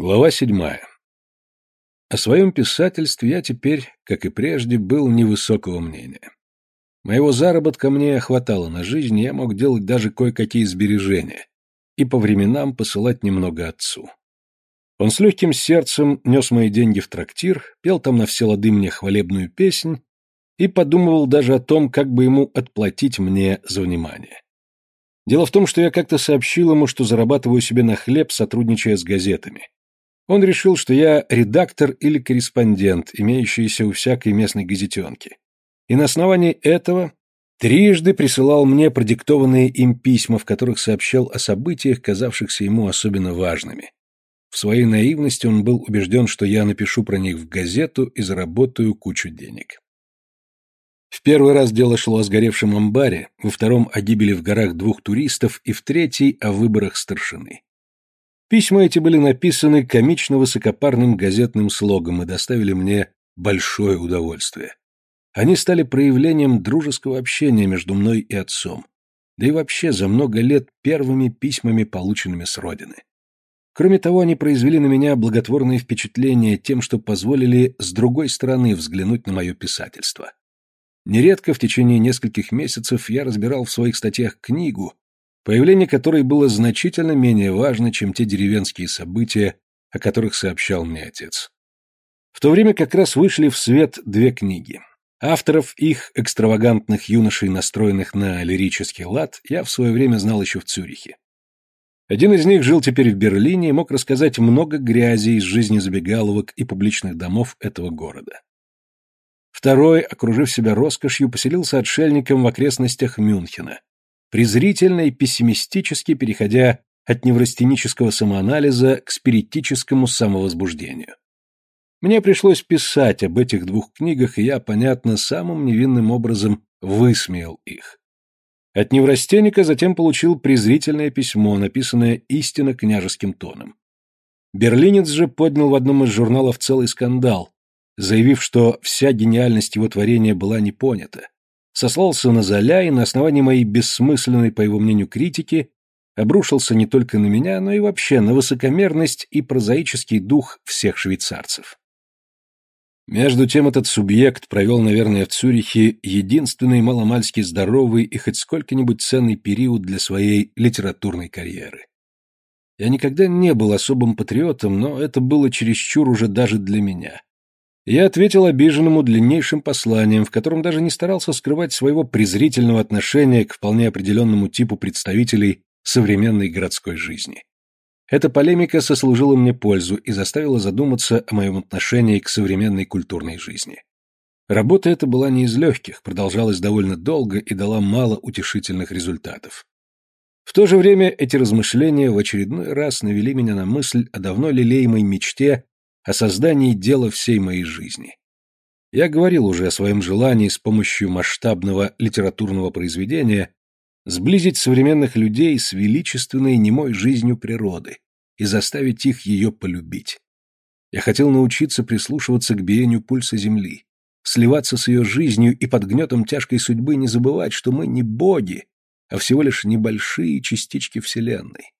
Глава седьмая. О своем писательстве я теперь, как и прежде, был невысокого мнения. Моего заработка мне хватало на жизнь, я мог делать даже кое-какие сбережения и по временам посылать немного отцу. Он с легким сердцем нес мои деньги в трактир, пел там на все лады мне хвалебную песнь и подумывал даже о том, как бы ему отплатить мне за внимание. Дело в том, что я как-то сообщил ему, что зарабатываю себе на хлеб, сотрудничая с газетами. Он решил, что я редактор или корреспондент, имеющийся у всякой местной газетенки. И на основании этого трижды присылал мне продиктованные им письма, в которых сообщал о событиях, казавшихся ему особенно важными. В своей наивности он был убежден, что я напишу про них в газету и заработаю кучу денег. В первый раз дело шло о сгоревшем амбаре, во втором о гибели в горах двух туристов и в третий о выборах старшины. Письма эти были написаны комично-высокопарным газетным слогом и доставили мне большое удовольствие. Они стали проявлением дружеского общения между мной и отцом, да и вообще за много лет первыми письмами, полученными с родины. Кроме того, они произвели на меня благотворное впечатление тем, что позволили с другой стороны взглянуть на мое писательство. Нередко в течение нескольких месяцев я разбирал в своих статьях книгу, появление которой было значительно менее важно, чем те деревенские события, о которых сообщал мне отец. В то время как раз вышли в свет две книги. Авторов их, экстравагантных юношей, настроенных на лирический лад, я в свое время знал еще в Цюрихе. Один из них жил теперь в Берлине и мог рассказать много грязи из жизни забегаловок и публичных домов этого города. Второй, окружив себя роскошью, поселился отшельником в окрестностях Мюнхена, презрительно и пессимистически переходя от неврастенического самоанализа к спиритическому самовозбуждению. Мне пришлось писать об этих двух книгах, и я, понятно, самым невинным образом высмеял их. От неврастенника затем получил презрительное письмо, написанное истинно княжеским тоном. Берлинец же поднял в одном из журналов целый скандал, заявив, что вся гениальность его творения была не понята, сослался на Золя и на основании моей бессмысленной, по его мнению, критики обрушился не только на меня, но и вообще на высокомерность и прозаический дух всех швейцарцев. Между тем этот субъект провел, наверное, в Цюрихе единственный маломальски здоровый и хоть сколько-нибудь ценный период для своей литературной карьеры. Я никогда не был особым патриотом, но это было чересчур уже даже для меня. Я ответил обиженному длиннейшим посланием, в котором даже не старался скрывать своего презрительного отношения к вполне определенному типу представителей современной городской жизни. Эта полемика сослужила мне пользу и заставила задуматься о моем отношении к современной культурной жизни. Работа эта была не из легких, продолжалась довольно долго и дала мало утешительных результатов. В то же время эти размышления в очередной раз навели меня на мысль о давно лелеемой мечте о создании дела всей моей жизни. Я говорил уже о своем желании с помощью масштабного литературного произведения сблизить современных людей с величественной немой жизнью природы и заставить их ее полюбить. Я хотел научиться прислушиваться к биению пульса Земли, сливаться с ее жизнью и под гнетом тяжкой судьбы не забывать, что мы не боги, а всего лишь небольшие частички Вселенной.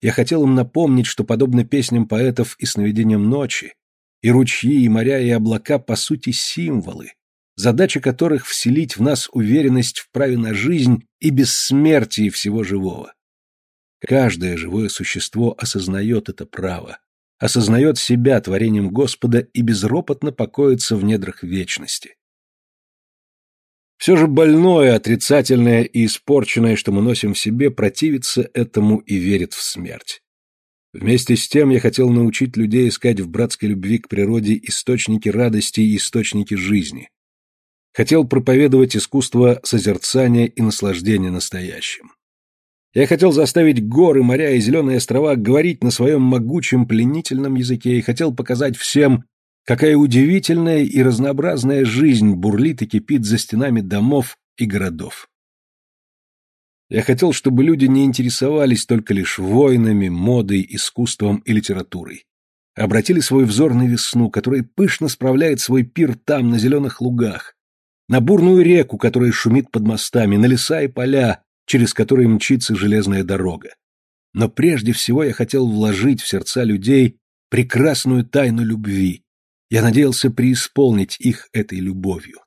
Я хотел им напомнить, что, подобно песням поэтов и сновидениям ночи, и ручьи, и моря, и облака, по сути, символы, задача которых вселить в нас уверенность в праве на жизнь и бессмертие всего живого. Каждое живое существо осознает это право, осознает себя творением Господа и безропотно покоится в недрах вечности. Все же больное, отрицательное и испорченное, что мы носим в себе, противится этому и верит в смерть. Вместе с тем я хотел научить людей искать в братской любви к природе источники радости и источники жизни. Хотел проповедовать искусство созерцания и наслаждения настоящим. Я хотел заставить горы, моря и зеленые острова говорить на своем могучем пленительном языке и хотел показать всем, Какая удивительная и разнообразная жизнь бурлит и кипит за стенами домов и городов. Я хотел, чтобы люди не интересовались только лишь войнами, модой, искусством и литературой. Обратили свой взор на весну, которая пышно справляет свой пир там, на зеленых лугах, на бурную реку, которая шумит под мостами, на леса и поля, через которые мчится железная дорога. Но прежде всего я хотел вложить в сердца людей прекрасную тайну любви. Я надеялся преисполнить их этой любовью.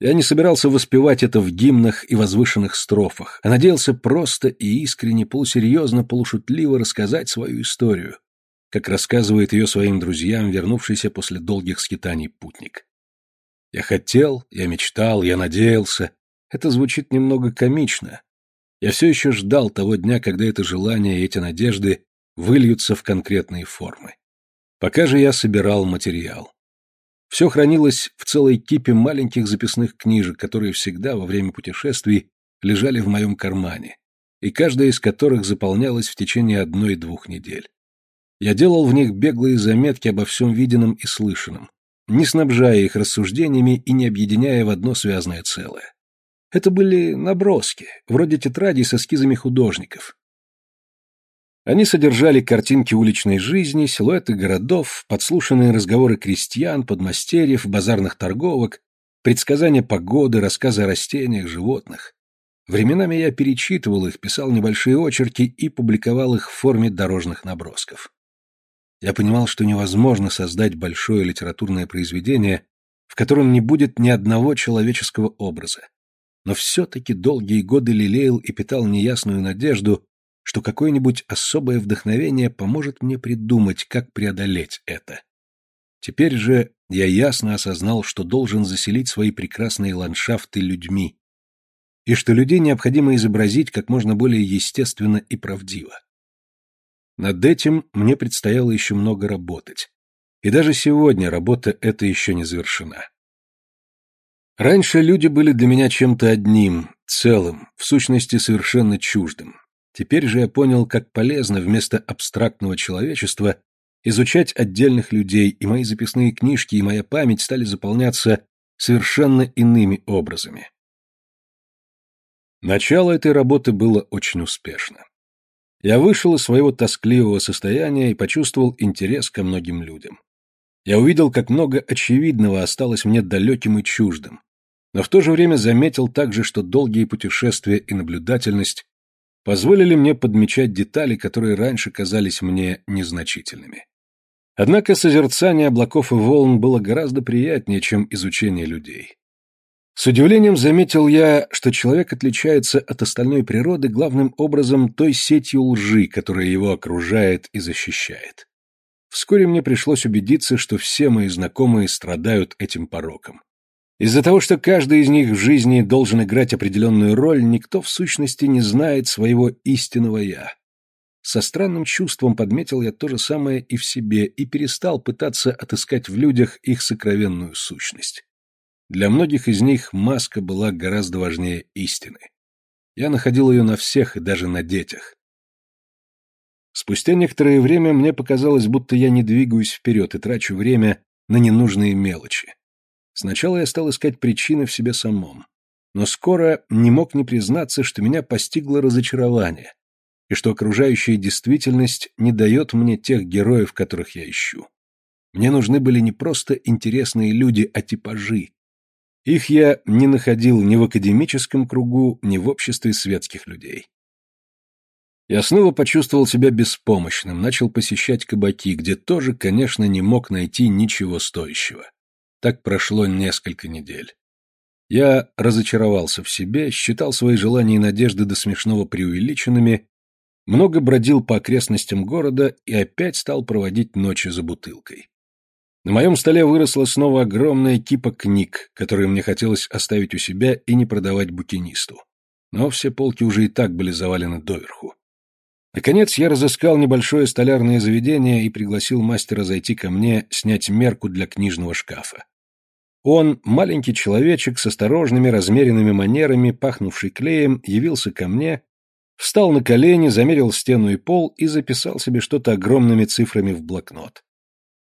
Я не собирался воспевать это в гимнах и возвышенных строфах, а надеялся просто и искренне, полусерьезно, полушутливо рассказать свою историю, как рассказывает ее своим друзьям, вернувшийся после долгих скитаний путник. Я хотел, я мечтал, я надеялся. Это звучит немного комично. Я все еще ждал того дня, когда это желание и эти надежды выльются в конкретные формы. Пока же я собирал материал. Все хранилось в целой кипе маленьких записных книжек, которые всегда во время путешествий лежали в моем кармане, и каждая из которых заполнялась в течение одной-двух недель. Я делал в них беглые заметки обо всем виденном и слышанном, не снабжая их рассуждениями и не объединяя в одно связанное целое. Это были наброски, вроде тетрадей с эскизами художников, они содержали картинки уличной жизни, силуэты городов, подслушанные разговоры крестьян, подмастерьев, базарных торговок, предсказания погоды, рассказы о растениях, животных. Временами я перечитывал их, писал небольшие очерки и публиковал их в форме дорожных набросков. Я понимал, что невозможно создать большое литературное произведение, в котором не будет ни одного человеческого образа. Но все-таки долгие годы лелеял и питал неясную надежду, что какое-нибудь особое вдохновение поможет мне придумать, как преодолеть это. Теперь же я ясно осознал, что должен заселить свои прекрасные ландшафты людьми, и что людей необходимо изобразить как можно более естественно и правдиво. Над этим мне предстояло еще много работать, и даже сегодня работа эта еще не завершена. Раньше люди были для меня чем-то одним, целым, в сущности совершенно чуждым. Теперь же я понял, как полезно вместо абстрактного человечества изучать отдельных людей, и мои записные книжки и моя память стали заполняться совершенно иными образами. Начало этой работы было очень успешно. Я вышел из своего тоскливого состояния и почувствовал интерес ко многим людям. Я увидел, как много очевидного осталось мне далеким и чуждым, но в то же время заметил также, что долгие путешествия и наблюдательность позволили мне подмечать детали, которые раньше казались мне незначительными. Однако созерцание облаков и волн было гораздо приятнее, чем изучение людей. С удивлением заметил я, что человек отличается от остальной природы главным образом той сетью лжи, которая его окружает и защищает. Вскоре мне пришлось убедиться, что все мои знакомые страдают этим пороком. Из-за того, что каждый из них в жизни должен играть определенную роль, никто в сущности не знает своего истинного «я». Со странным чувством подметил я то же самое и в себе и перестал пытаться отыскать в людях их сокровенную сущность. Для многих из них маска была гораздо важнее истины. Я находил ее на всех и даже на детях. Спустя некоторое время мне показалось, будто я не двигаюсь вперед и трачу время на ненужные мелочи. Сначала я стал искать причины в себе самом, но скоро не мог не признаться, что меня постигло разочарование, и что окружающая действительность не дает мне тех героев, которых я ищу. Мне нужны были не просто интересные люди, а типажи. Их я не находил ни в академическом кругу, ни в обществе светских людей. Я снова почувствовал себя беспомощным, начал посещать кабаки, где тоже, конечно, не мог найти ничего стоящего. Так прошло несколько недель. Я разочаровался в себе, считал свои желания и надежды до смешного преувеличенными, много бродил по окрестностям города и опять стал проводить ночи за бутылкой. На моем столе выросла снова огромная кипа книг, которые мне хотелось оставить у себя и не продавать букинисту. Но все полки уже и так были завалены доверху. Наконец я разыскал небольшое столярное заведение и пригласил мастера зайти ко мне снять мерку для книжного шкафа. Он, маленький человечек с осторожными размеренными манерами, пахнувший клеем, явился ко мне, встал на колени, замерил стену и пол и записал себе что-то огромными цифрами в блокнот.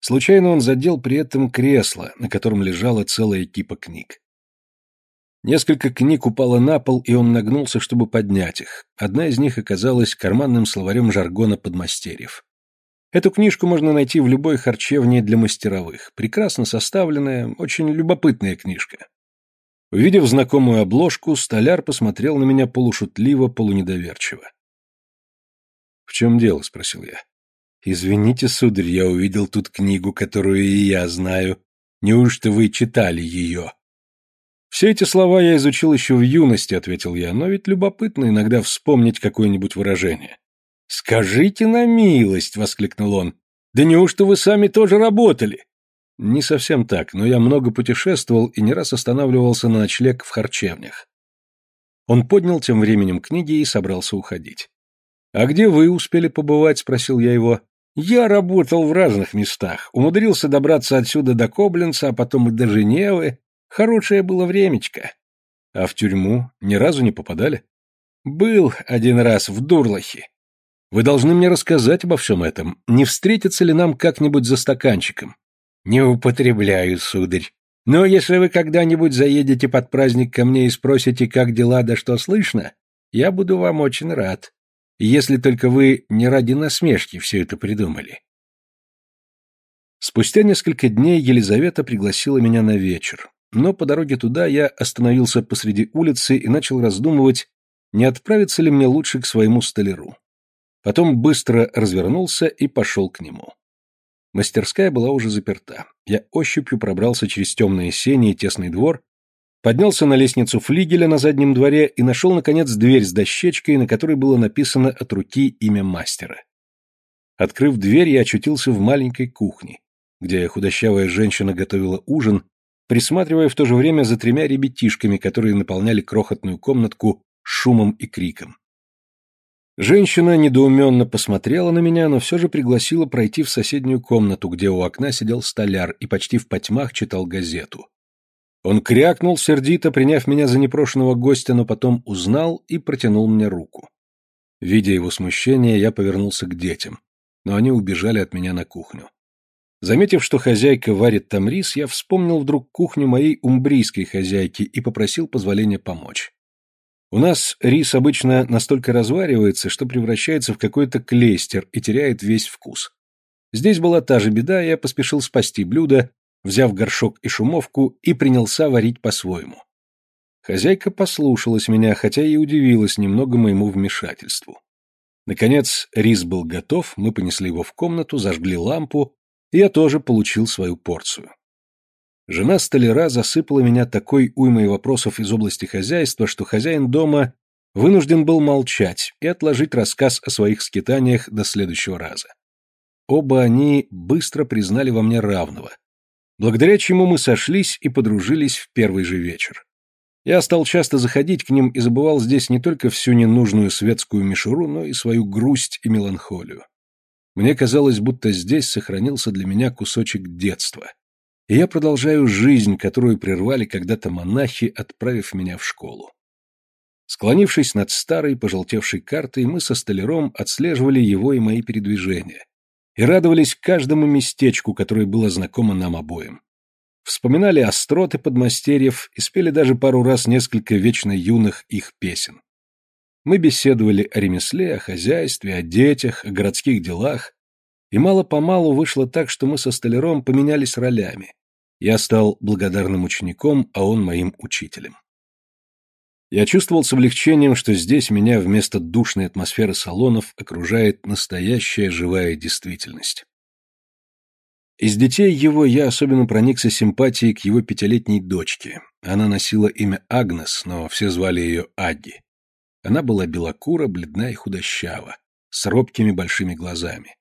Случайно он задел при этом кресло, на котором лежала целая кипа книг. Несколько книг упало на пол, и он нагнулся, чтобы поднять их. Одна из них оказалась карманным словарем жаргона подмастерьев. Эту книжку можно найти в любой харчевне для мастеровых. Прекрасно составленная, очень любопытная книжка. Увидев знакомую обложку, столяр посмотрел на меня полушутливо, полунедоверчиво. «В чем дело?» — спросил я. Извините, сударь, я увидел тут книгу, которую и я знаю. Неужто вы читали ее? Все эти слова я изучил еще в юности, ответил я, но ведь любопытно иногда вспомнить какое-нибудь выражение. Скажите на милость, воскликнул он. Да неужто вы сами тоже работали? Не совсем так, но я много путешествовал и не раз останавливался на ночлег в харчевнях. Он поднял тем временем книги и собрался уходить. «А где вы успели побывать?» — спросил я его. «Я работал в разных местах. Умудрился добраться отсюда до Коблинца, а потом и до Женевы. Хорошее было времечко». «А в тюрьму ни разу не попадали?» «Был один раз в Дурлахе. Вы должны мне рассказать обо всем этом. Не встретится ли нам как-нибудь за стаканчиком?» «Не употребляю, сударь. Но если вы когда-нибудь заедете под праздник ко мне и спросите, как дела да что слышно, я буду вам очень рад. Если только вы не ради насмешки все это придумали. Спустя несколько дней Елизавета пригласила меня на вечер, но по дороге туда я остановился посреди улицы и начал раздумывать, не отправиться ли мне лучше к своему столяру. Потом быстро развернулся и пошел к нему. Мастерская была уже заперта. Я ощупью пробрался через темные сени и тесный двор, поднялся на лестницу флигеля на заднем дворе и нашел, наконец, дверь с дощечкой, на которой было написано от руки имя мастера. Открыв дверь, я очутился в маленькой кухне, где худощавая женщина готовила ужин, присматривая в то же время за тремя ребятишками, которые наполняли крохотную комнатку шумом и криком. Женщина недоуменно посмотрела на меня, но все же пригласила пройти в соседнюю комнату, где у окна сидел столяр и почти в потьмах читал газету. Он крякнул сердито, приняв меня за непрошенного гостя, но потом узнал и протянул мне руку. Видя его смущение, я повернулся к детям, но они убежали от меня на кухню. Заметив, что хозяйка варит там рис, я вспомнил вдруг кухню моей умбрийской хозяйки и попросил позволения помочь. У нас рис обычно настолько разваривается, что превращается в какой-то клейстер и теряет весь вкус. Здесь была та же беда, я поспешил спасти блюдо, взяв горшок и шумовку, и принялся варить по-своему. Хозяйка послушалась меня, хотя и удивилась немного моему вмешательству. Наконец, рис был готов, мы понесли его в комнату, зажгли лампу, и я тоже получил свою порцию. Жена столяра засыпала меня такой уймой вопросов из области хозяйства, что хозяин дома вынужден был молчать и отложить рассказ о своих скитаниях до следующего раза. Оба они быстро признали во мне равного, благодаря чему мы сошлись и подружились в первый же вечер. Я стал часто заходить к ним и забывал здесь не только всю ненужную светскую мишуру, но и свою грусть и меланхолию. Мне казалось, будто здесь сохранился для меня кусочек детства, и я продолжаю жизнь, которую прервали когда-то монахи, отправив меня в школу. Склонившись над старой, пожелтевшей картой, мы со столяром отслеживали его и мои передвижения и радовались каждому местечку, которое было знакомо нам обоим. Вспоминали остроты подмастерьев и спели даже пару раз несколько вечно юных их песен. Мы беседовали о ремесле, о хозяйстве, о детях, о городских делах, и мало-помалу вышло так, что мы со столяром поменялись ролями, я стал благодарным учеником, а он моим учителем. Я чувствовал с облегчением, что здесь меня вместо душной атмосферы салонов окружает настоящая живая действительность. Из детей его я особенно проникся симпатией к его пятилетней дочке. Она носила имя Агнес, но все звали ее Адди. Она была белокура, бледна и худощава, с робкими большими глазами.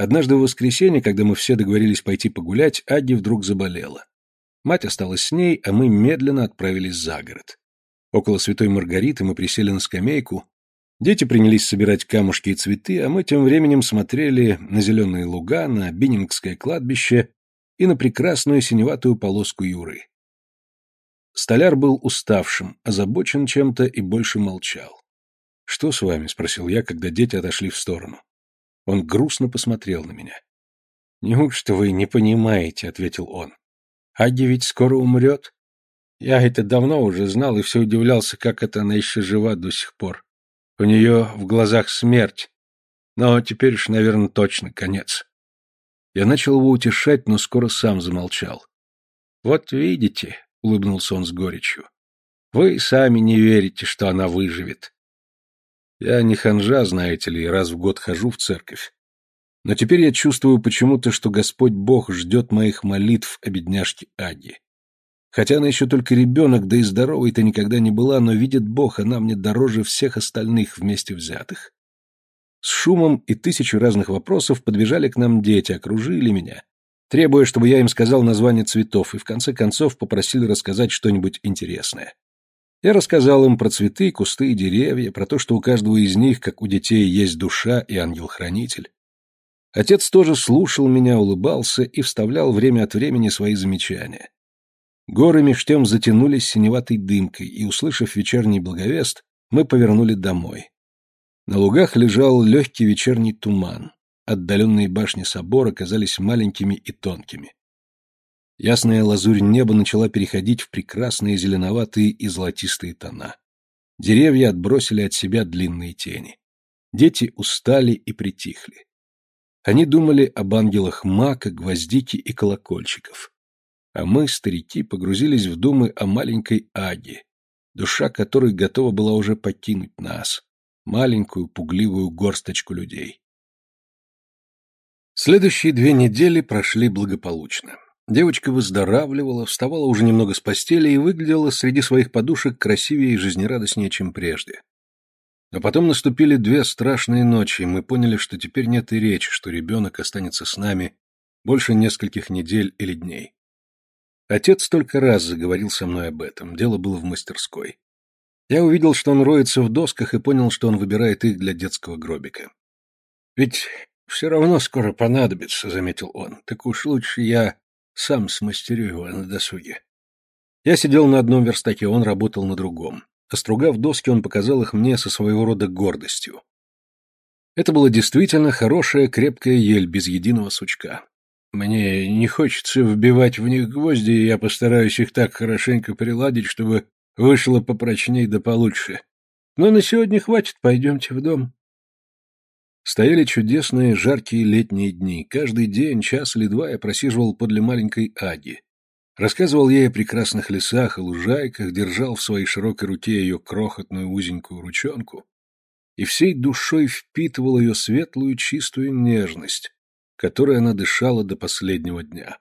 Однажды в воскресенье, когда мы все договорились пойти погулять, Адди вдруг заболела. Мать осталась с ней, а мы медленно отправились за город. Около Святой Маргариты мы присели на скамейку. Дети принялись собирать камушки и цветы, а мы тем временем смотрели на зеленые луга, на Биннингское кладбище и на прекрасную синеватую полоску Юры. Столяр был уставшим, озабочен чем-то и больше молчал. «Что с вами?» — спросил я, когда дети отошли в сторону. Он грустно посмотрел на меня. «Неужто вы не понимаете?» — ответил он. «Аги ведь скоро умрет. Я это давно уже знал и все удивлялся, как это она еще жива до сих пор. У нее в глазах смерть. Но теперь уж, наверное, точно конец». Я начал его утешать, но скоро сам замолчал. «Вот видите», — улыбнулся он с горечью, — «вы сами не верите, что она выживет. Я не ханжа, знаете ли, раз в год хожу в церковь. Но теперь я чувствую почему-то, что Господь Бог ждет моих молитв о бедняжке Аги. Хотя она еще только ребенок, да и здоровой-то никогда не была, но видит Бог, она мне дороже всех остальных вместе взятых. С шумом и тысячу разных вопросов подбежали к нам дети, окружили меня, требуя, чтобы я им сказал название цветов, и в конце концов попросили рассказать что-нибудь интересное. Я рассказал им про цветы, кусты и деревья, про то, что у каждого из них, как у детей, есть душа и ангел-хранитель. Отец тоже слушал меня, улыбался и вставлял время от времени свои замечания. Горы меж тем затянулись синеватой дымкой, и, услышав вечерний благовест, мы повернули домой. На лугах лежал легкий вечерний туман. Отдаленные башни собора казались маленькими и тонкими. Ясная лазурь неба начала переходить в прекрасные зеленоватые и золотистые тона. Деревья отбросили от себя длинные тени. Дети устали и притихли. Они думали об ангелах мака, гвоздики и колокольчиков. А мы, старики, погрузились в думы о маленькой Аге, душа которой готова была уже покинуть нас, маленькую пугливую горсточку людей. Следующие две недели прошли благополучно. Девочка выздоравливала, вставала уже немного с постели и выглядела среди своих подушек красивее и жизнерадостнее, чем прежде. Но потом наступили две страшные ночи, и мы поняли, что теперь нет и речи, что ребенок останется с нами больше нескольких недель или дней. Отец только раз заговорил со мной об этом, дело было в мастерской. Я увидел, что он роется в досках, и понял, что он выбирает их для детского гробика. «Ведь все равно скоро понадобится», — заметил он. «Так уж лучше я сам смастерю его на досуге». Я сидел на одном верстаке, он работал на другом. Остругав доски, он показал их мне со своего рода гордостью. Это была действительно хорошая крепкая ель без единого сучка. Мне не хочется вбивать в них гвозди, и я постараюсь их так хорошенько приладить, чтобы вышло попрочней да получше. Но на сегодня хватит, пойдемте в дом. Стояли чудесные жаркие летние дни. Каждый день, час или два я просиживал подле маленькой Аги, Рассказывал ей о прекрасных лесах и лужайках, держал в своей широкой руке ее крохотную узенькую ручонку и всей душой впитывал ее светлую чистую нежность, которой она дышала до последнего дня.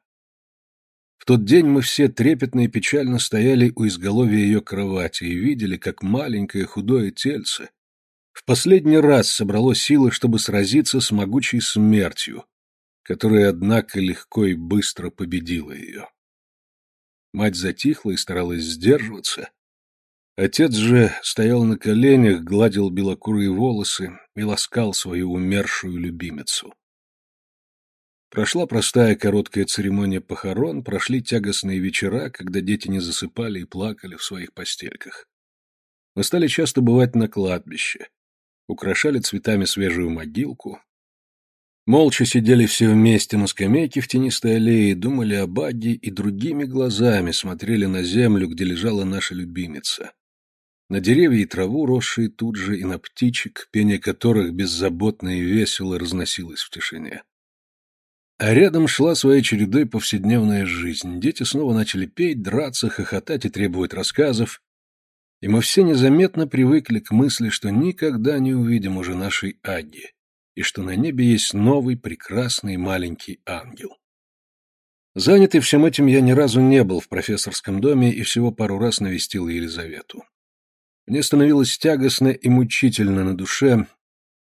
В тот день мы все трепетно и печально стояли у изголовья ее кровати и видели, как маленькое худое тельце в последний раз собрало силы, чтобы сразиться с могучей смертью, которая, однако, легко и быстро победила ее. Мать затихла и старалась сдерживаться. Отец же стоял на коленях, гладил белокурые волосы и ласкал свою умершую любимицу. Прошла простая короткая церемония похорон, прошли тягостные вечера, когда дети не засыпали и плакали в своих постельках. Мы стали часто бывать на кладбище, украшали цветами свежую могилку, Молча сидели все вместе на скамейке в тенистой аллее, думали о Багге и другими глазами смотрели на землю, где лежала наша любимица. На деревья и траву, росшие тут же, и на птичек, пение которых беззаботно и весело разносилось в тишине. А рядом шла своей чередой повседневная жизнь. Дети снова начали петь, драться, хохотать и требовать рассказов. И мы все незаметно привыкли к мысли, что никогда не увидим уже нашей Аги и что на небе есть новый прекрасный маленький ангел. Занятый всем этим я ни разу не был в профессорском доме и всего пару раз навестил Елизавету. Мне становилось тягостно и мучительно на душе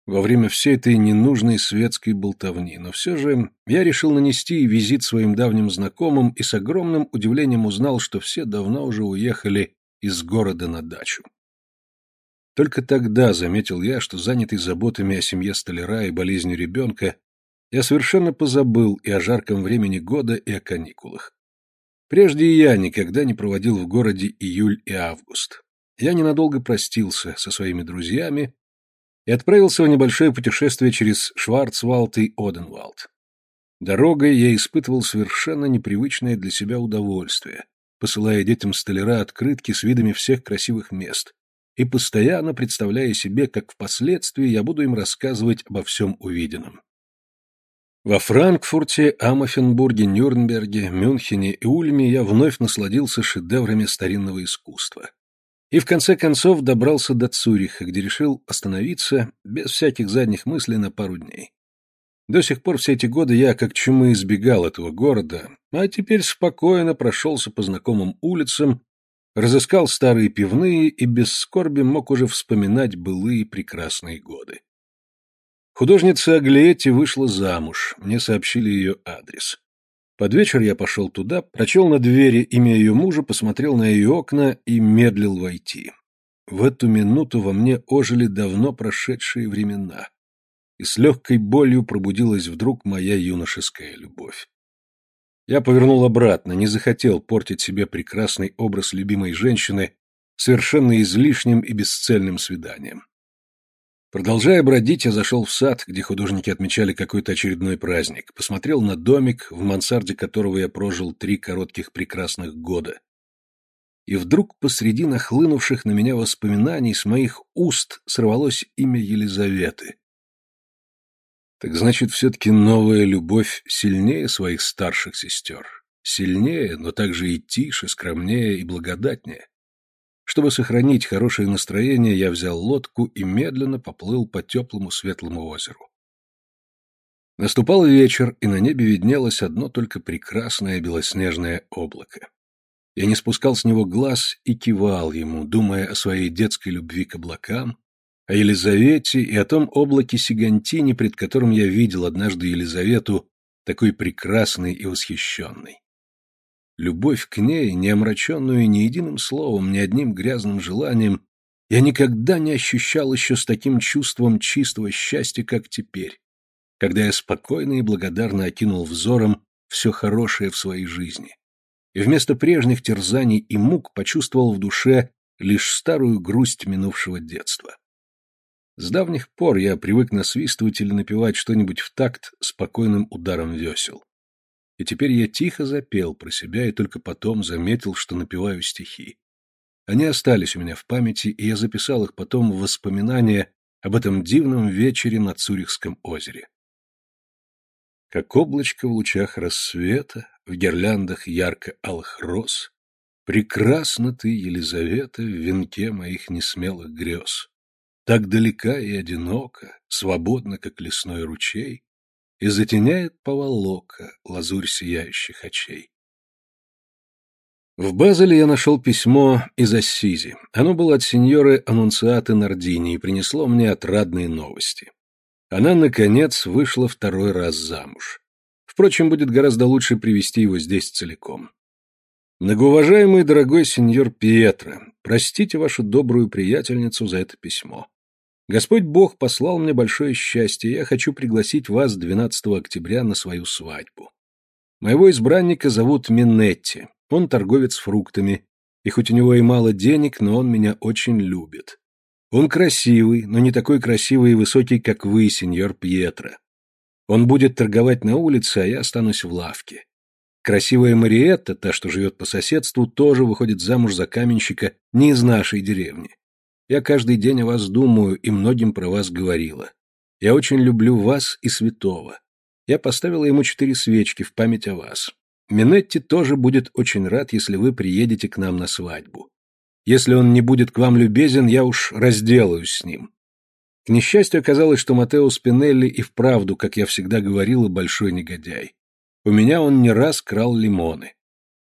во время всей этой ненужной светской болтовни, но все же я решил нанести визит своим давним знакомым и с огромным удивлением узнал, что все давно уже уехали из города на дачу. Только тогда заметил я, что занятый заботами о семье столяра и болезнью ребенка, я совершенно позабыл и о жарком времени года, и о каникулах. Прежде я никогда не проводил в городе июль и август. Я ненадолго простился со своими друзьями и отправился в небольшое путешествие через Шварцвалд и Оденвалд. Дорогой я испытывал совершенно непривычное для себя удовольствие, посылая детям столяра открытки с видами всех красивых мест, и постоянно представляя себе, как впоследствии я буду им рассказывать обо всем увиденном. Во Франкфурте, Амофенбурге, Нюрнберге, Мюнхене и Ульме я вновь насладился шедеврами старинного искусства. И в конце концов добрался до Цюриха, где решил остановиться без всяких задних мыслей на пару дней. До сих пор все эти годы я как чумы избегал этого города, а теперь спокойно прошелся по знакомым улицам, разыскал старые пивные и без скорби мог уже вспоминать былые прекрасные годы. Художница Аглиетти вышла замуж, мне сообщили ее адрес. Под вечер я пошел туда, прочел на двери имя ее мужа, посмотрел на ее окна и медлил войти. В эту минуту во мне ожили давно прошедшие времена, и с легкой болью пробудилась вдруг моя юношеская любовь. Я повернул обратно, не захотел портить себе прекрасный образ любимой женщины совершенно излишним и бесцельным свиданием. Продолжая бродить, я зашел в сад, где художники отмечали какой-то очередной праздник, посмотрел на домик, в мансарде которого я прожил три коротких прекрасных года, и вдруг посреди нахлынувших на меня воспоминаний с моих уст сорвалось имя Елизаветы. Так значит, все-таки новая любовь сильнее своих старших сестер. Сильнее, но также и тише, скромнее и благодатнее. Чтобы сохранить хорошее настроение, я взял лодку и медленно поплыл по теплому светлому озеру. Наступал вечер, и на небе виднелось одно только прекрасное белоснежное облако. Я не спускал с него глаз и кивал ему, думая о своей детской любви к облакам, о Елизавете и о том облаке Сигантини, пред которым я видел однажды Елизавету, такой прекрасной и восхищенной. Любовь к ней, не омраченную ни единым словом, ни одним грязным желанием, я никогда не ощущал еще с таким чувством чистого счастья, как теперь, когда я спокойно и благодарно окинул взором все хорошее в своей жизни и вместо прежних терзаний и мук почувствовал в душе лишь старую грусть минувшего детства. С давних пор я привык насвистывать или напевать что-нибудь в такт спокойным ударом весел. И теперь я тихо запел про себя и только потом заметил, что напеваю стихи. Они остались у меня в памяти, и я записал их потом в воспоминания об этом дивном вечере на Цюрихском озере. Как облачко в лучах рассвета, в гирляндах ярко-алых роз. Прекрасна ты, Елизавета, в венке моих несмелых грез. Так далека и одинока, свободна, как лесной ручей, и затеняет поволока лазурь сияющих очей. В Базеле я нашел письмо из Ассизи. Оно было от сеньоры Аннунциаты Нардини и принесло мне отрадные новости. Она, наконец, вышла второй раз замуж. Впрочем, будет гораздо лучше привести его здесь целиком. Многоуважаемый дорогой сеньор Пьетро, простите вашу добрую приятельницу за это письмо. Господь Бог послал мне большое счастье, я хочу пригласить вас 12 октября на свою свадьбу. Моего избранника зовут Минетти, он торговец фруктами, и хоть у него и мало денег, но он меня очень любит. Он красивый, но не такой красивый и высокий, как вы, сеньор Пьетро. Он будет торговать на улице, а я останусь в лавке. Красивая Мариетта, та, что живет по соседству, тоже выходит замуж за каменщика не из нашей деревни. Я каждый день о вас думаю и многим про вас говорила. Я очень люблю вас и святого. Я поставила ему четыре свечки в память о вас. Минетти тоже будет очень рад, если вы приедете к нам на свадьбу. Если он не будет к вам любезен, я уж разделаюсь с ним. К несчастью, оказалось, что Матео Спинелли и вправду, как я всегда говорила, большой негодяй. У меня он не раз крал лимоны.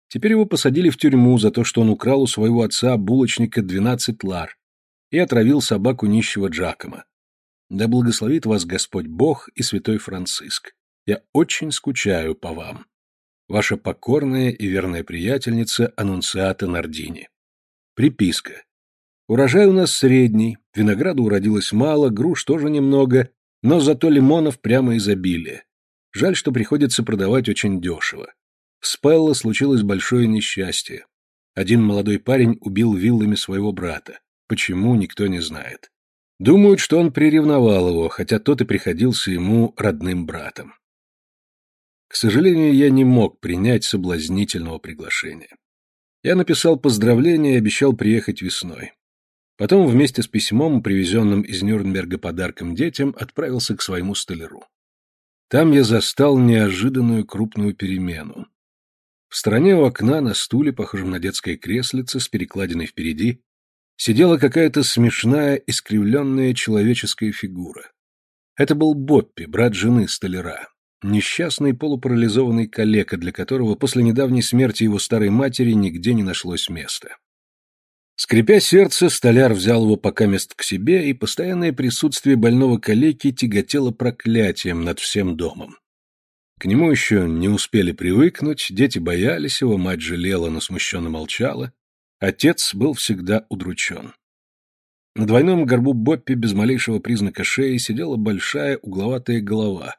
Теперь его посадили в тюрьму за то, что он украл у своего отца булочника двенадцать лар и отравил собаку нищего Джакома. Да благословит вас Господь Бог и святой Франциск. Я очень скучаю по вам. Ваша покорная и верная приятельница Аннунциата Нардини. Приписка. Урожай у нас средний, винограда уродилось мало, груш тоже немного, но зато лимонов прямо изобилие. Жаль, что приходится продавать очень дешево. В Спелло случилось большое несчастье. Один молодой парень убил виллами своего брата. Почему, никто не знает. Думают, что он приревновал его, хотя тот и приходился ему родным братом. К сожалению, я не мог принять соблазнительного приглашения. Я написал поздравления и обещал приехать весной. Потом вместе с письмом, привезенным из Нюрнберга подарком детям, отправился к своему столяру. Там я застал неожиданную крупную перемену. В стороне у окна на стуле, похожем на детское креслице с перекладиной впереди, сидела какая-то смешная, искривленная человеческая фигура. Это был Боппи, брат жены столяра. Несчастный полупарализованный калека, для которого после недавней смерти его старой матери нигде не нашлось места. Скрипя сердце, столяр взял его пока мест к себе, и постоянное присутствие больного калеки тяготело проклятием над всем домом. К нему еще не успели привыкнуть, дети боялись его, мать жалела, но смущенно молчала. Отец был всегда удручен. На двойном горбу Боппи без малейшего признака шеи сидела большая угловатая голова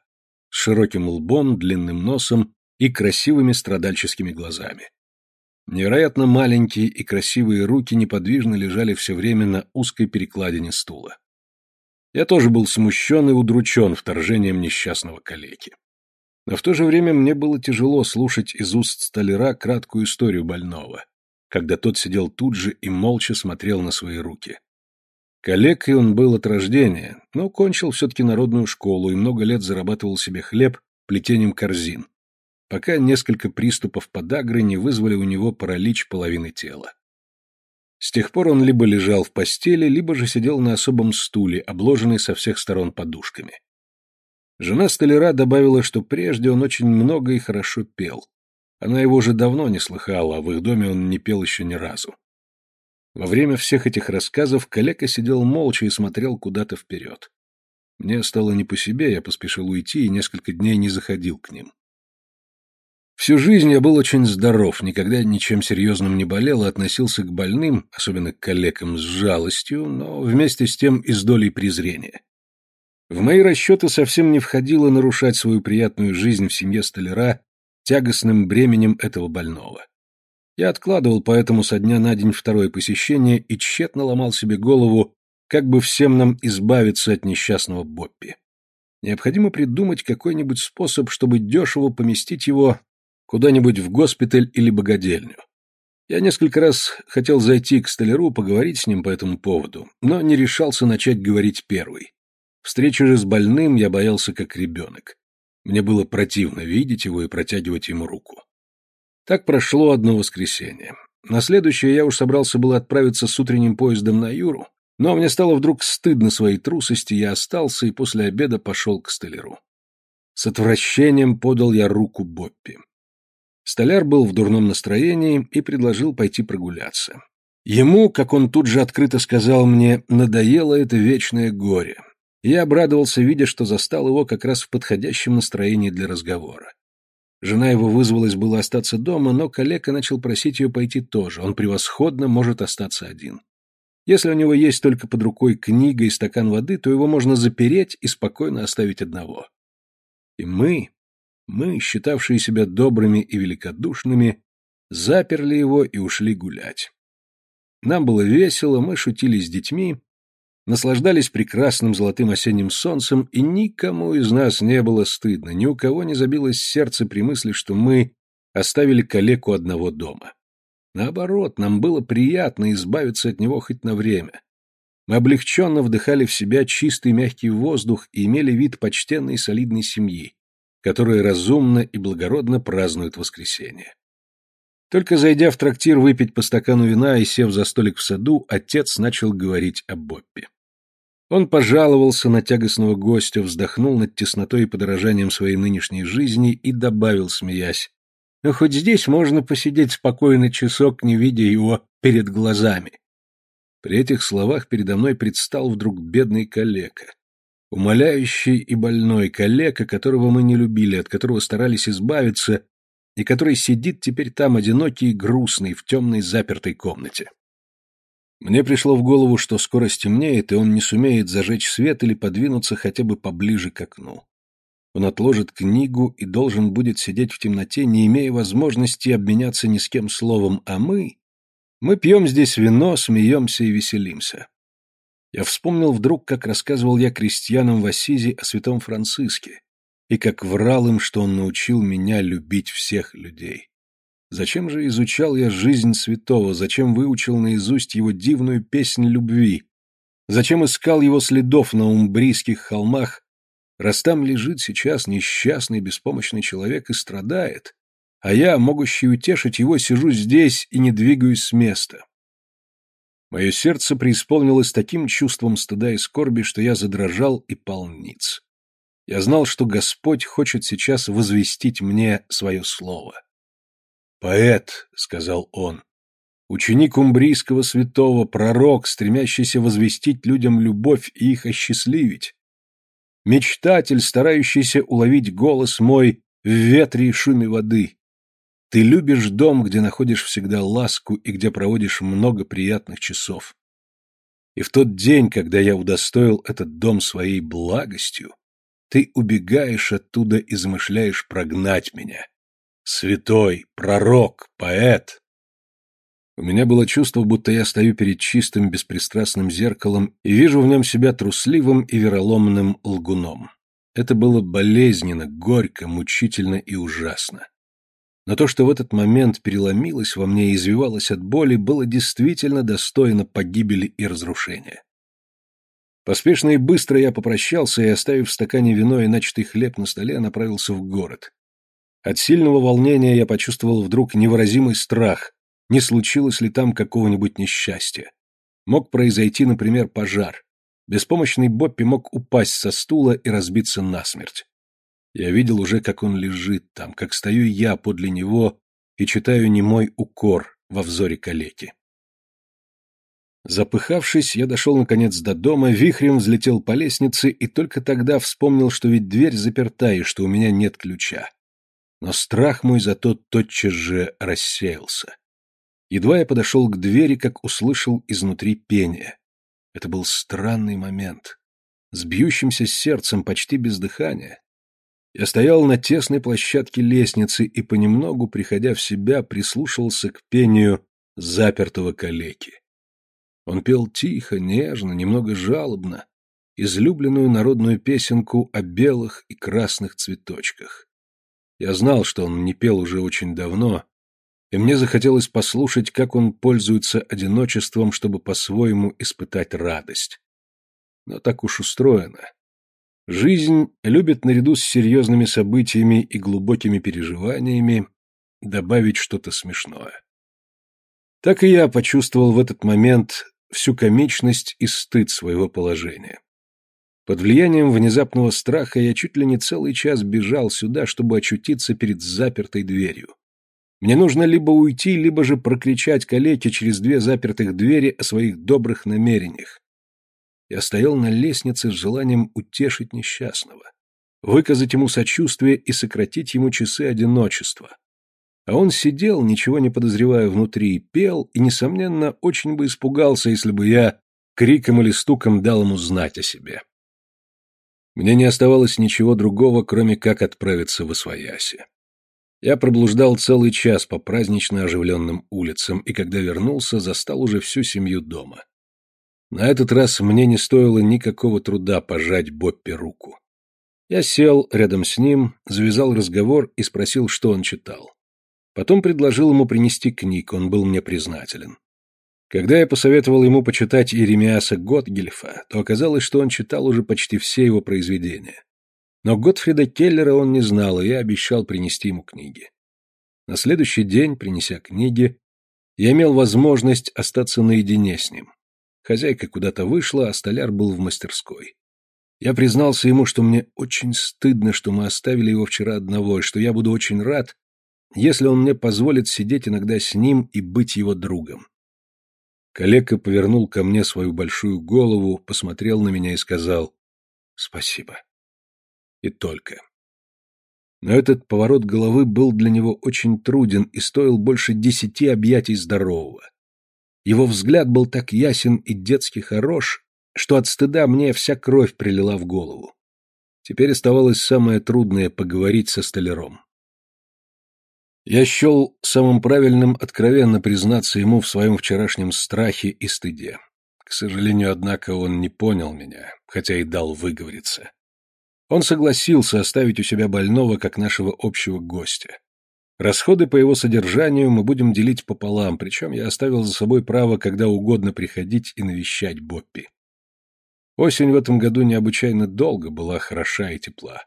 с широким лбом, длинным носом и красивыми страдальческими глазами. Невероятно маленькие и красивые руки неподвижно лежали все время на узкой перекладине стула. Я тоже был смущен и удручен вторжением несчастного калеки. Но в то же время мне было тяжело слушать из уст столяра краткую историю больного, когда тот сидел тут же и молча смотрел на свои руки. Калекой он был от рождения, но кончил все-таки народную школу и много лет зарабатывал себе хлеб плетением корзин, пока несколько приступов подагры не вызвали у него паралич половины тела. С тех пор он либо лежал в постели, либо же сидел на особом стуле, обложенный со всех сторон подушками. Жена столяра добавила, что прежде он очень много и хорошо пел. Она его уже давно не слыхала, а в их доме он не пел еще ни разу. Во время всех этих рассказов калека сидел молча и смотрел куда-то вперед. Мне стало не по себе, я поспешил уйти и несколько дней не заходил к ним. Всю жизнь я был очень здоров, никогда ничем серьезным не болел и относился к больным, особенно к коллегам, с жалостью, но вместе с тем и с долей презрения. В мои расчеты совсем не входило нарушать свою приятную жизнь в семье столяра тягостным бременем этого больного. Я откладывал поэтому со дня на день второе посещение и тщетно ломал себе голову, как бы всем нам избавиться от несчастного Боппи. Необходимо придумать какой-нибудь способ, чтобы дешево поместить его куда-нибудь в госпиталь или богадельню. Я несколько раз хотел зайти к столяру, поговорить с ним по этому поводу, но не решался начать говорить первый. Встречи же с больным я боялся как ребенок. Мне было противно видеть его и протягивать ему руку. Так прошло одно воскресенье. На следующее я уж собрался было отправиться с утренним поездом на Юру, но мне стало вдруг стыдно своей трусости, я остался и после обеда пошел к столяру. С отвращением подал я руку Боппи. Столяр был в дурном настроении и предложил пойти прогуляться. Ему, как он тут же открыто сказал мне, надоело это вечное горе. Я обрадовался, видя, что застал его как раз в подходящем настроении для разговора. Жена его вызвалась было остаться дома, но коллега начал просить ее пойти тоже, он превосходно может остаться один. Если у него есть только под рукой книга и стакан воды, то его можно запереть и спокойно оставить одного. И мы, мы, считавшие себя добрыми и великодушными, заперли его и ушли гулять. Нам было весело, мы шутили с детьми, наслаждались прекрасным золотым осенним солнцем, и никому из нас не было стыдно, ни у кого не забилось сердце при мысли, что мы оставили калеку одного дома. Наоборот, нам было приятно избавиться от него хоть на время. Мы облегченно вдыхали в себя чистый мягкий воздух и имели вид почтенной солидной семьи, которая разумно и благородно празднует воскресенье. Только зайдя в трактир выпить по стакану вина и сев за столик в саду, отец начал говорить о Боппе. Он пожаловался на тягостного гостя, вздохнул над теснотой и подорожанием своей нынешней жизни и добавил, смеясь, «Но хоть здесь можно посидеть спокойно часок, не видя его перед глазами». При этих словах передо мной предстал вдруг бедный калека. Умоляющий и больной калека, которого мы не любили, от которого старались избавиться, и который сидит теперь там одинокий и грустный в темной запертой комнате. Мне пришло в голову, что скоро стемнеет, и он не сумеет зажечь свет или подвинуться хотя бы поближе к окну. Он отложит книгу и должен будет сидеть в темноте, не имея возможности обменяться ни с кем словом, а мы... Мы пьем здесь вино, смеемся и веселимся. Я вспомнил вдруг, как рассказывал я крестьянам в Ассизе о святом Франциске, и как врал им, что он научил меня любить всех людей. Зачем же изучал я жизнь святого, зачем выучил наизусть его дивную песнь любви? Зачем искал его следов на умбрийских холмах, раз там лежит сейчас несчастный беспомощный человек и страдает, а я, могущий утешить его, сижу здесь и не двигаюсь с места? Мое сердце преисполнилось таким чувством стыда и скорби, что я задрожал и пал ниц. Я знал, что Господь хочет сейчас возвестить мне свое слово. «Поэт», — сказал он, — «ученик умбрийского святого, пророк, стремящийся возвестить людям любовь и их осчастливить, мечтатель, старающийся уловить голос мой в ветре и шуме воды. Ты любишь дом, где находишь всегда ласку и где проводишь много приятных часов. И в тот день, когда я удостоил этот дом своей благостью, ты убегаешь оттуда и замышляешь прогнать меня. Святой, пророк, поэт. У меня было чувство, будто я стою перед чистым, беспристрастным зеркалом и вижу в нем себя трусливым и вероломным лгуном. Это было болезненно, горько, мучительно и ужасно. Но то, что в этот момент переломилось во мне и извивалось от боли, было действительно достойно погибели и разрушения. Поспешно и быстро я попрощался и, оставив в стакане вино и начатый хлеб на столе, направился в город. От сильного волнения я почувствовал вдруг невыразимый страх, не случилось ли там какого-нибудь несчастья. Мог произойти, например, пожар. Беспомощный Боппи мог упасть со стула и разбиться насмерть. Я видел уже, как он лежит там, как стою я подле него и читаю немой укор во взоре калеки. Запыхавшись, я дошел наконец до дома, вихрем взлетел по лестнице и только тогда вспомнил, что ведь дверь заперта и что у меня нет ключа. Но страх мой зато тотчас же рассеялся. Едва я подошел к двери, как услышал изнутри пение. Это был странный момент. С бьющимся сердцем, почти без дыхания. Я стоял на тесной площадке лестницы и понемногу, приходя в себя, прислушивался к пению запертого калеки. Он пел тихо, нежно, немного жалобно, излюбленную народную песенку о белых и красных цветочках. Я знал, что он не пел уже очень давно, и мне захотелось послушать, как он пользуется одиночеством, чтобы по-своему испытать радость. Но так уж устроено. Жизнь любит наряду с серьезными событиями и глубокими переживаниями добавить что-то смешное. Так и я почувствовал в этот момент всю комичность и стыд своего положения. Под влиянием внезапного страха я чуть ли не целый час бежал сюда, чтобы очутиться перед запертой дверью. Мне нужно либо уйти, либо же прокричать калеке через две запертых двери о своих добрых намерениях. Я стоял на лестнице с желанием утешить несчастного, выказать ему сочувствие и сократить ему часы одиночества. А он сидел, ничего не подозревая внутри, пел и, несомненно, очень бы испугался, если бы я криком или стуком дал ему знать о себе. Мне не оставалось ничего другого, кроме как отправиться в Освояси. Я проблуждал целый час по празднично оживленным улицам, и когда вернулся, застал уже всю семью дома. На этот раз мне не стоило никакого труда пожать Боппи руку. Я сел рядом с ним, завязал разговор и спросил, что он читал. Потом предложил ему принести книг, он был мне признателен. Когда я посоветовал ему почитать Иеремиаса Готгельфа, то оказалось, что он читал уже почти все его произведения. Но Готфрида Келлера он не знал, и я обещал принести ему книги. На следующий день, принеся книги, я имел возможность остаться наедине с ним. Хозяйка куда-то вышла, а столяр был в мастерской. Я признался ему, что мне очень стыдно, что мы оставили его вчера одного, и что я буду очень рад, если он мне позволит сидеть иногда с ним и быть его другом. Коллега повернул ко мне свою большую голову, посмотрел на меня и сказал «Спасибо». И только. Но этот поворот головы был для него очень труден и стоил больше десяти объятий здорового. Его взгляд был так ясен и детски хорош, что от стыда мне вся кровь прилила в голову. Теперь оставалось самое трудное — поговорить со столяром. Я счел самым правильным откровенно признаться ему в своем вчерашнем страхе и стыде. К сожалению, однако, он не понял меня, хотя и дал выговориться. Он согласился оставить у себя больного как нашего общего гостя. Расходы по его содержанию мы будем делить пополам, причем я оставил за собой право когда угодно приходить и навещать Боппи. Осень в этом году необычайно долго была хороша и тепла.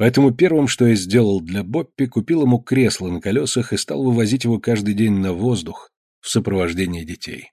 Поэтому первым, что я сделал для Боппи, купил ему кресло на колесах и стал вывозить его каждый день на воздух в сопровождении детей.